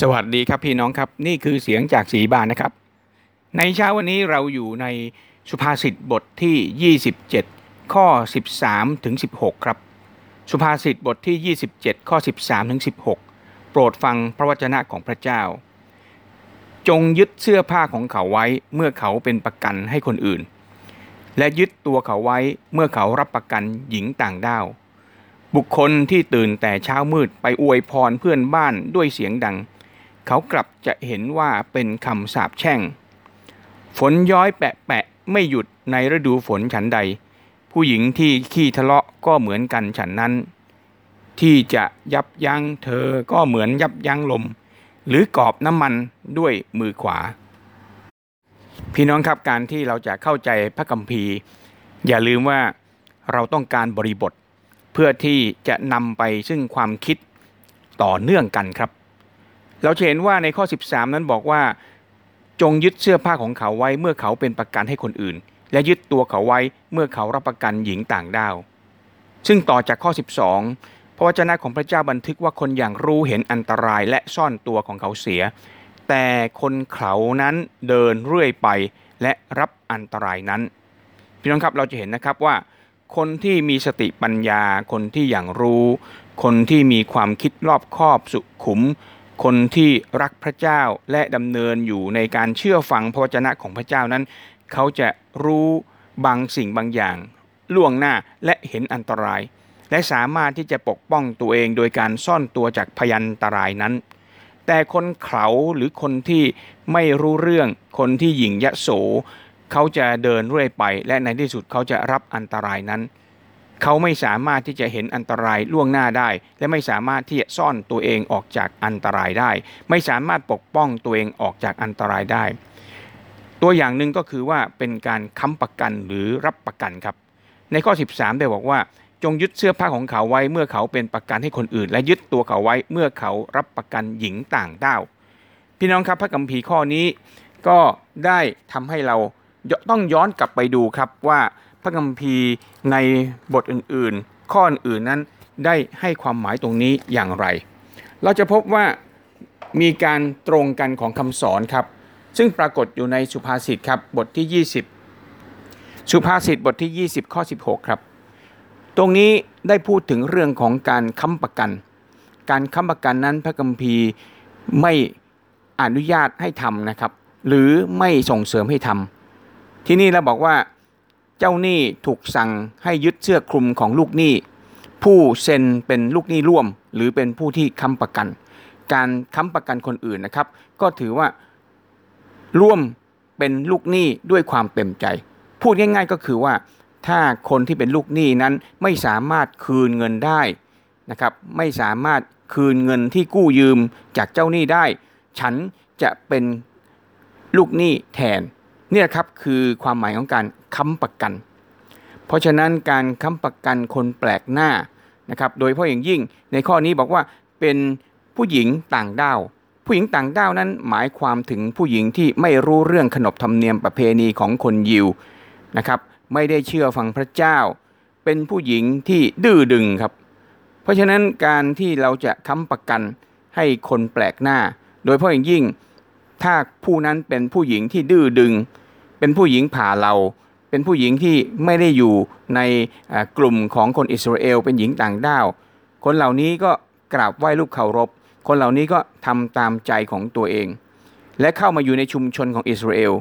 สวัสดีครับพี่น้องครับ นี่คือเสียงจากสีบานนะครับ ในเช้าวันนี้เราอยู่ในสุภาษิตบทที่ 27 ข้อ 13ถึง16 ครับ สุภาษิตบทที่ 27 ข้อ 13ถึง16 โปรดฟังพระวจนะของพระเจ้า จงยึดเสื้อผ้าของเขาไว้เมื่อเขาเป็นประกันให้คนอื่น และยึดตัวเขาไว้เมื่อเขารับประกันหญิงต่างด้าวบุคคลที่ตื่นแต่เช้ามืดไปอวยพรเพื่อนบ้านด้วยเสียงดัง เขากลับจะเห็นว่าเป็นคำสาปแช่ง ฝนย้อยแปะแปะไม่หยุดในฤดูฝนฉันใด ผู้หญิงที่ขี้ทะเลาะก็เหมือนกันฉันนั้น ที่จะยับยั้งเธอก็เหมือนยับยั้งลม หรือกอบน้ำมันด้วยมือขวา พี่น้องครับการที่เราจะเข้าใจพระคัมภีร์ อย่าลืมว่าเราต้องการบริบท เพื่อที่จะนำไปซึ่งความคิดต่อเนื่องกันครับ เราจะเห็นว่าในข้อ 13 นั้นบอกว่า จงยึดเสื้อผ้าของเขาไว้เมื่อเขาเป็นประกันให้คนอื่น และยึดตัวเขาไว้เมื่อเขารับประกันหญิงต่างด้าว ซึ่งต่อจากข้อ 12 พระวจนะของพระเจ้าบันทึกว่าคนอย่างรู้เห็นอันตรายและซ่อนตัวของเขาเสีย แต่คนเขานั้นเดินเรื่อยไปและรับอันตรายนั้น พี่น้องครับเราจะเห็นนะครับว่า คนที่มีสติปัญญา คนที่อย่างรู้ คนที่มีความคิดรอบคอบสุขุม คนที่รักพระเจ้าและดำเนินอยู่ในการเชื่อฟังพระวจนะของพระเจ้านั้น เขาจะรู้บางสิ่งบางอย่าง ล่วงหน้าและเห็นอันตราย และสามารถที่จะปกป้องตัวเองโดยการซ่อนตัวจากพยันตรายนั้น แต่คนเขาหรือคนที่ไม่รู้เรื่องคนที่หยิ่งยะโส เขาจะเดินเรื่อยไป และในที่สุดเขาจะรับอันตรายนั้น เขาไม่สามารถที่จะเห็นอันตรายล่วงหน้าได้ และไม่สามารถที่จะซ่อนตัวเองออกจากอันตรายได้ ไม่สามารถปกป้องตัวเองออกจากอันตรายได้ ตัวอย่างหนึ่งก็คือว่าเป็นการค้ำประกันหรือรับประกันครับ ในข้อ 13 ได้บอกว่า จงยึดเสื้อผ้าของเขาไว้เมื่อเขาเป็นประกันให้คนอื่น และยึดตัวเขาไว้เมื่อเขารับประกันหญิงต่างด้าวพี่น้องครับพระกัมภีร์ข้อนี้ก็ได้ทำให้เราต้องย้อนกลับไปดูครับว่าพระกัมภีร์ในบทอื่นๆ ข้ออื่นนั้นได้ให้ความหมายตรงนี้อย่างไร เราจะพบว่ามีการตรงกันของคำสอนครับ ซึ่งปรากฏอยู่ในสุภาษิตครับบทที่ 20 สุภาษิตบทที่ 20 ข้อ 16 ครับ ตรงนี้ได้พูดถึงเรื่องของการค้ำประกัน การค้ำประกันนั้นพระกัมภีร์ไม่อนุญาตให้ทำนะครับ หรือไม่ส่งเสริมให้ทำที่นี่เราบอกว่า เจ้าหนี้ถูกสั่งให้ยึดเสื้อคลุมของลูกหนี้ ผู้เซ็นเป็นลูกหนี้ร่วม หรือเป็นผู้ที่ค้ำประกัน การค้ำประกันคนอื่นนะครับ ก็ถือว่าร่วมเป็นลูกหนี้ด้วยความเต็มใจ พูดง่ายๆก็คือว่า ถ้าคนที่เป็นลูกหนี้นั้นไม่สามารถคืนเงินได้นะครับ ไม่สามารถคืนเงินที่กู้ยืมจากเจ้าหนี้ได้ ฉันจะเป็นลูกหนี้แทนเนี่ยครับคือความหมายของการ ค้ำประกัน เพราะฉะนั้นการค้ำประกันคนแปลกหน้านะครับโดยเฉพาะอย่างยิ่งในข้อนี้บอกว่าเป็นผู้หญิงต่างด้าวผู้หญิงต่างด้าวนั้นหมายความถึงผู้หญิงที่ไม่รู้เรื่องขนบธรรมเนียมประเพณีของคนยิวนะครับไม่ได้เชื่อฟังพระเจ้า เป็นผู้หญิงที่ดื้อดึงครับ เพราะฉะนั้นการที่เราจะค้ำประกันให้คนแปลกหน้า โดยเฉพาะอย่างยิ่ง ถ้าผู้นั้นเป็นผู้หญิงที่ดื้อดึง เป็นผู้หญิงผ่าเรา เป็นผู้หญิงที่ไม่ได้อยู่ในกลุ่มของคนอิสราเอล เป็นหญิงต่างด้าว คนเหล่านี้ก็กราบไหว้รูปเคารพ คนเหล่านี้ก็ทำตามใจของตัวเอง และเข้ามาอยู่ในชุมชนของอิสราเอล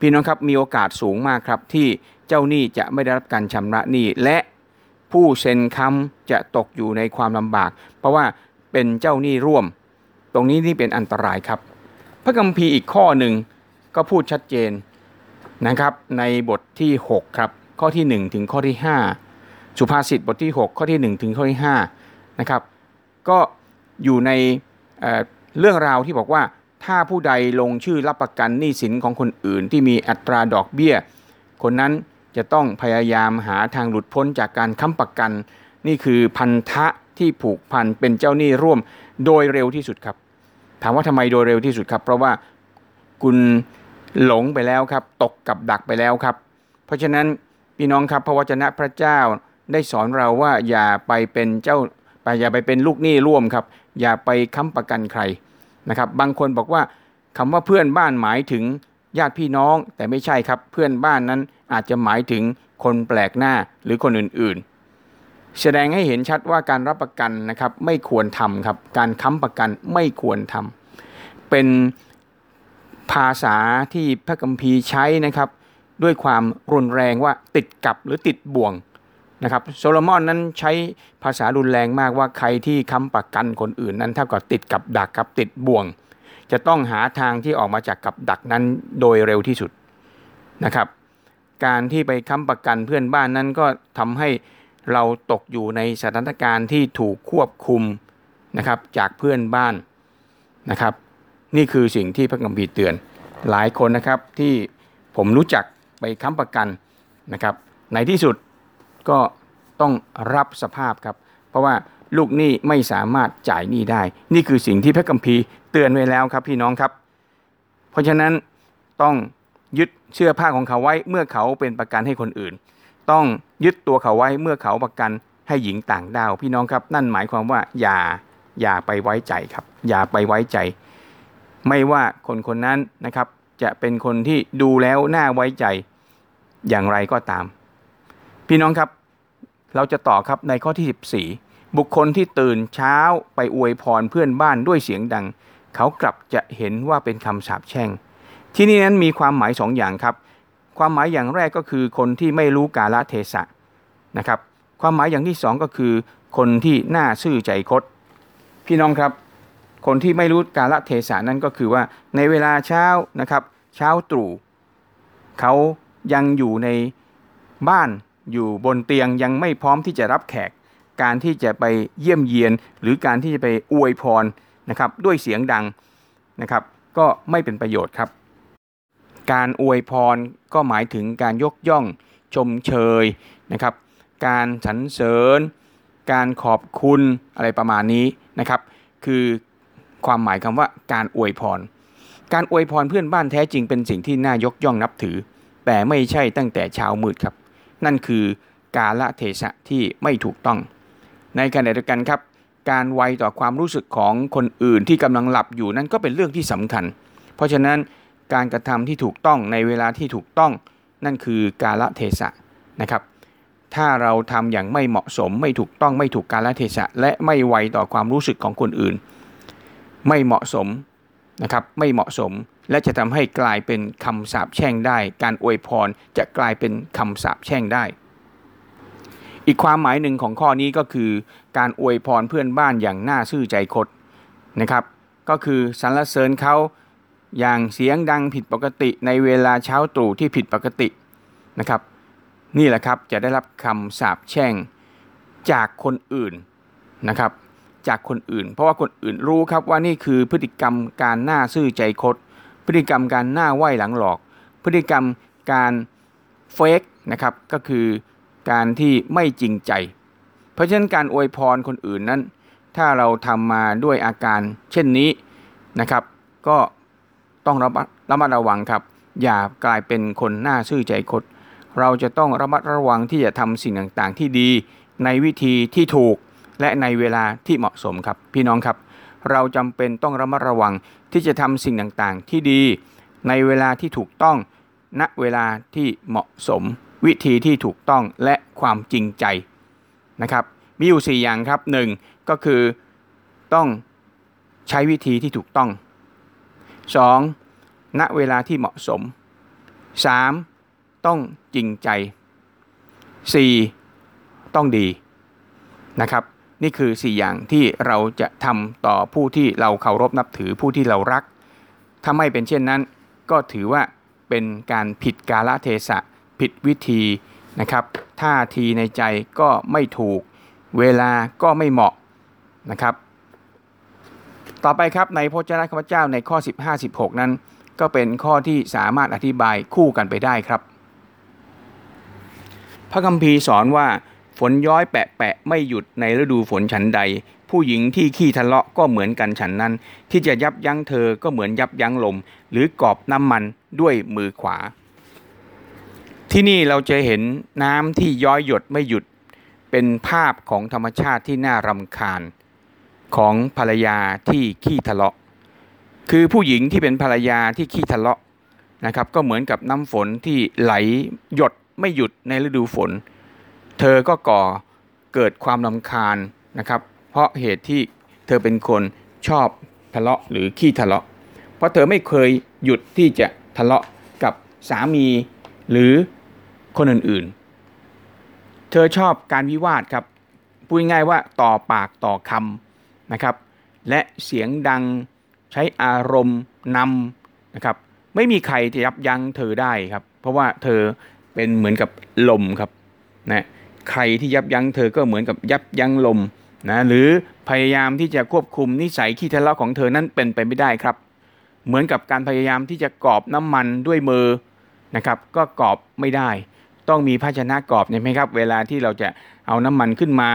พี่น้องครับมีโอกาสสูงมากครับที่เจ้าหนี้จะไม่ได้รับการชำระหนี้และผู้เซ็นค้ำจะตกอยู่ในความลำบาก เพราะว่าเป็นเจ้าหนี้ร่วม ตรงนี้นี่เป็นอันตรายครับ พระคัมภีร์อีกข้อหนึ่งก็พูดชัดเจน นะครับในบทที่ 6 ครับ ข้อที่ 1 ถึงข้อที่ 5 สุภาษิตบทที่ 6 ข้อที่ 1 ถึงข้อที่5นะครับก็อยู่ในเเรื่องราวที่บอกว่าถ้าผู้ใดลงชื่อรับประกันหนี้สินของคนอื่น ที่มีอัตราดอกเบี้ย คนนั้นจะต้องพยายามหาทางหลุดพ้นจากการค้ำประกัน นี่คือพันธะที่ผูกพันเป็นเจ้าหนี้ร่วมโดยเร็วที่สุดครับ ถามว่าทำไมโดยเร็วที่สุดครับ เพราะว่าคุณ หลงไปแล้วครับ ตกกับดักไปแล้วครับ เพราะฉะนั้นพี่น้องครับพระวจนะพระเจ้าได้สอนเราว่าอย่าไปเป็นเจ้าไปอย่าไปเป็นลูกหนี้ร่วมครับ อย่าไปค้ำประกันใครนะครับ บางคนบอกว่าคำว่าเพื่อนบ้านหมายถึงญาติพี่น้องแต่ไม่ใช่ครับ เพื่อนบ้านนั้นอาจจะหมายถึงคนแปลกหน้าหรือคนอื่นๆ แสดงให้เห็นชัดว่าการรับประกันนะครับไม่ควรทำครับ การค้ำประกันไม่ควรทำเป็น ภาษาที่พระกัมภีร์ใช้นะครับ ด้วยความรุนแรงว่าติดกับหรือติดบ่วงนะครับโซโลมอนนั้นใช้ภาษารุนแรงมากว่าใครที่ค้ำประกันคนอื่นนั้นเท่ากับติดกับดักกับติดบ่วง จะต้องหาทางที่ออกมาจากกับดักนั้นโดยเร็วที่สุดนะครับ การที่ไปค้ำประกันเพื่อนบ้านนั้นก็ทำให้เราตกอยู่ในสถานการณ์ที่ถูกควบคุมนะครับจากเพื่อนบ้านนะครับ นี่คือสิ่งที่พระคัมภีร์เตือน หลายคนนะครับที่ผมรู้จักไปค้ำประกันนะครับ ในที่สุดก็ต้องรับสภาพครับ เพราะว่าลูกหนี้ไม่สามารถจ่ายหนี้ได้ นี่คือสิ่งที่พระคัมภีร์เตือนไว้แล้วครับพี่น้องครับ เพราะฉะนั้นต้องยึดเชื่อผ้าของเขาไว้เมื่อเขาเป็นประกันให้คนอื่น ต้องยึดตัวเขาไว้เมื่อเขาประกันให้หญิงต่างดาวพี่น้องครับ นั่นหมายความว่าอย่าอย่าไปไว้ใจครับ อย่าไปไว้ใจ ไม่ว่าคนคนนั้นนะครับจะเป็นคนที่ดูแล้วน่าไว้ใจอย่างไรก็ตาม พี่น้องครับ เราจะต่อครับในข้อที่ 14 บุคคลที่ตื่นเช้าไปอวยพรเพื่อนบ้านด้วยเสียงดัง เขากลับจะเห็นว่าเป็นคำสาปแช่ง ที่นี่นั้นมีความหมายสองอย่างครับ ความหมายอย่างแรกก็คือคนที่ไม่รู้กาลเทศะนะครับ ความหมายอย่างที่สองก็คือ คนที่น่าซื่อใจคดพี่น้องครับ คนที่ไม่รู้กาลเทศะนั่นก็คือว่าในเวลาเช้านะครับ เช้าตรู่เขายังอยู่ในบ้านอยู่บนเตียงยังไม่พร้อมที่จะรับแขก การที่จะไปเยี่ยมเยียน หรือการที่จะไปอวยพรนะครับ ด้วยเสียงดังนะครับ ก็ไม่เป็นประโยชน์ครับ การอวยพรก็หมายถึงการยกย่องชมเชยนะครับ การสรรเสริญ การขอบคุณอะไรประมาณนี้นะครับ คือ ความหมายคำว่าการอวยพร การอวยพรเพื่อนบ้านแท้จริงเป็นสิ่งที่น่ายกย่องนับถือ แต่ไม่ใช่ตั้งแต่เช้ามืดครับ นั่นคือกาละเทศะที่ไม่ถูกต้อง ในขณะเดียวกันครับ การไวต่อความรู้สึกของคนอื่นที่กำลังหลับอยู่นั่นก็เป็นเรื่องที่สำคัญ เพราะฉะนั้นการกระทำที่ถูกต้องในเวลาที่ถูกต้อง นั่นคือกาละเทศะนะครับถ้าเราทำอย่างไม่เหมาะสมไม่ถูกต้องไม่ถูกกาลเทศะ และไม่ไวต่อความรู้สึกของคนอื่น ไม่เหมาะสมนะครับไม่เหมาะสมและจะทำให้กลายเป็นคำสาปแช่งได้ การอวยพรจะกลายเป็นคำสาปแช่งได้ อีกความหมายหนึ่งของข้อนี้ก็คือ การอวยพรเพื่อนบ้านอย่างน่าซื่อใจคดนะครับ ก็คือสรรเสริญเขาอย่างเสียงดังผิดปกติในเวลาเช้าตรู่ที่ผิดปกตินะครับ นี่แหละครับจะได้รับคำสาปแช่งจากคนอื่นนะครับ จากคนอื่น เพราะว่าคนอื่นรู้ครับว่านี่คือพฤติกรรมการหน้าซื่อใจคดพฤติกรรมการหน้าไหวหลังหลอก พฤติกรรมการเฟกนะครับก็คือการที่ไม่จริงใจ เพราะฉะนั้นการอวยพรคนอื่นนั้น ถ้าเราทำมาด้วยอาการเช่นนี้นะครับ ก็ต้องระมัดระมัดระวังครับ อย่ากลายเป็นคนหน้าซื่อใจคดเราจะต้องระมัดระวังที่จะทำสิ่งต่างๆที่ดีในวิธีที่ถูก และในเวลาที่เหมาะสมครับ พี่น้องครับ เราจำเป็นต้องระมัดระวังที่จะทำสิ่งต่างๆ ที่ดีในเวลาที่ถูกต้องณเวลาที่เหมาะสม วิธีที่ถูกต้องและความจริงใจนะครับ มีอยู่ 4 อย่างครับ 1. ก็คือต้องใช้วิธีที่ถูกต้อง 2. ณเวลาที่เหมาะสม 3. ต้องจริงใจ 4. ต้องดีนะครับ นี่คือ 4 อย่างที่เราจะทำต่อผู้ที่เราเคารพนับถือผู้ที่เรารัก ถ้าไม่เป็นเช่นนั้น ก็ถือว่าเป็นการผิดกาลเทศะผิดวิธีนะครับท่าทีในใจก็ไม่ถูก เวลาก็ไม่เหมาะนะครับ ต่อไปครับในพระเจ้าข้าพเจ้าในข้อ 15-16 นั้น ก็เป็นข้อที่สามารถอธิบายคู่กันไปได้ครับ พระคัมภีร์สอนว่า ฝนย้อยแปะแปะไม่หยุดในฤดูฝนฉันใด ผู้หญิงที่ขี้ทะเลาะก็เหมือนกันฉันนั้น ที่จะยับยั้งเธอก็เหมือนยับยั้งลม หรือกอบน้ำมันด้วยมือขวา ที่นี่เราจะเห็นน้ำที่ย้อยหยดไม่หยุด เป็นภาพของธรรมชาติที่น่ารำคาญ ของภรรยาที่ขี้ทะเลาะ คือผู้หญิงที่เป็นภรรยาที่ขี้ทะเลาะนะครับ ก็เหมือนกับน้ำฝนที่ไหลหยดไม่หยุดในฤดูฝน เธอก็ก่อเกิดความลำคาญนะครับ เพราะเหตุที่เธอเป็นคนชอบทะเลาะหรือขี้ทะเลาะ เพราะเธอไม่เคยหยุดที่จะทะเลาะกับสามีหรือคนอื่นๆ เธอชอบการวิวาทครับพูดง่ายๆว่าต่อปากต่อคำนะครับ และเสียงดังใช้อารมณ์นำนะครับไม่มีใครจะยับยั้งเธอได้ครับ เพราะว่าเธอเป็นเหมือนกับลมครับนะ ใครที่ยับยั้งเธอก็เหมือนกับยับยั้งลมนะหรือพยายามที่จะควบคุมนิสัยขี้ทะเลาะของเธอนั้นเป็นไปไม่ได้ครับ เหมือนกับการพยายามที่จะกรอบน้ำมันด้วยมือนะครับก็กรอบไม่ได้ ต้องมีภาชนะกรอบเนี่ยไหมครับ เวลาที่เราจะเอาน้ำมันขึ้นมา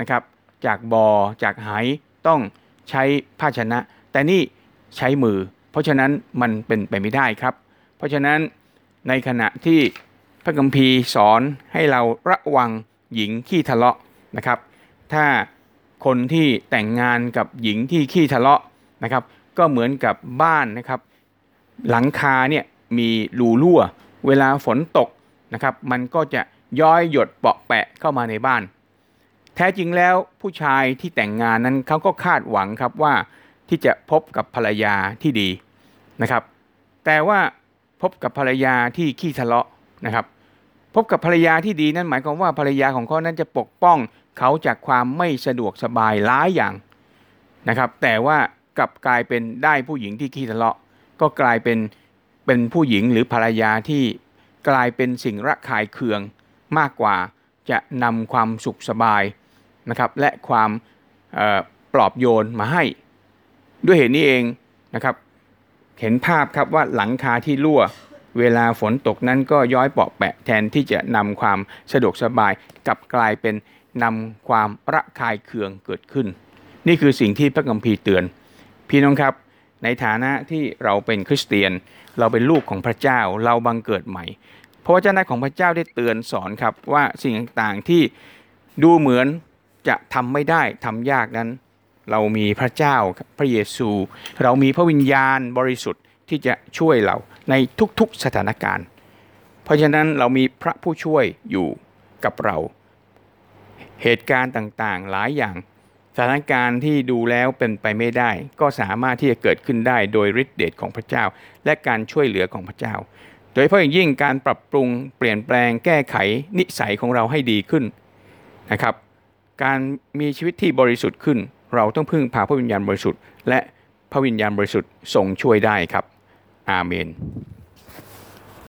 นะครับจากบอ่อจากไหต้องใช้ภาชนะ แต่นี่ใช้มือ เพราะฉะนั้นมันเป็นไปไม่ได้ครับ เพราะฉะนั้นในขณะที่พระคัมภีร์สอนให้เราระวัง หญิงขี้ทะเลาะนะครับ ถ้าคนที่แต่งงานกับหญิงที่ขี้ทะเลาะนะครับ ก็เหมือนกับบ้านนะครับ หลังคาเนี่ยมีรูรั่ว เวลาฝนตกนะครับ มันก็จะย้อยหยดเปาะแปะเข้ามาในบ้าน แท้จริงแล้วผู้ชายที่แต่งงานนั้นเขาก็คาดหวังครับว่าที่จะพบกับภรรยาที่ดีนะครับ แต่ว่าพบกับภรรยาที่ขี้ทะเลาะนะครับ พบกับภรรยาที่ดีนั่นหมายความว่าภรรยาของเขานั้นจะปกป้องเขาจากความไม่สะดวกสบายหลายอย่างนะครับ แต่ว่ากลับกลายเป็นได้ผู้หญิงที่ขี้ทะเลาะ ก็กลายเป็นเป็นผู้หญิงหรือภรรยาที่กลายเป็นสิ่งระคายเคืองมากกว่าจะนำความสุขสบายนะครับและความปลอบโยนมาให้ ด้วยเหตุนี้เองนะครับ เห็นภาพครับว่าหลังคาที่รั่ว เวลาฝนตกนั้นก็ย้อยเปาะแปะแทนที่จะนำความสะดวกสบายกลับกลายเป็นนำความระคายเคืองเกิดขึ้น นี่คือสิ่งที่พระคัมภีร์เตือน พี่น้องครับ ในฐานะที่เราเป็นคริสเตียน เราเป็นลูกของพระเจ้าเราบังเกิดใหม่พระวจนะของพระเจ้าได้เตือนสอนครับว่าสิ่งต่างๆที่ดูเหมือนจะทำไม่ได้ทำยากนั้น เรามีพระเจ้าพระเยซู เรามีพระวิญญาณบริสุทธิ์ ที่จะช่วยเราในทุกๆสถานการณ์ เพราะฉะนั้นเรามีพระผู้ช่วยอยู่กับเรา เหตุการณ์ต่างๆหลายอย่างสถานการณ์ที่ดูแล้วเป็นไปไม่ได้ ก็สามารถที่จะเกิดขึ้นได้โดยฤทธิเดชของพระเจ้า และการช่วยเหลือของพระเจ้า โดยเฉพาะอย่างยิ่งการปรับปรุงเปลี่ยนแปลงแก้ไขนิสัยของเราให้ดีขึ้นนะครับ การมีชีวิตที่บริสุทธิ์ขึ้น เราต้องพึ่งพาพระวิญญาณบริสุทธิ์ และพระวิญญาณบริสุทธิ์ทรงช่วยได้ครับ อาเมน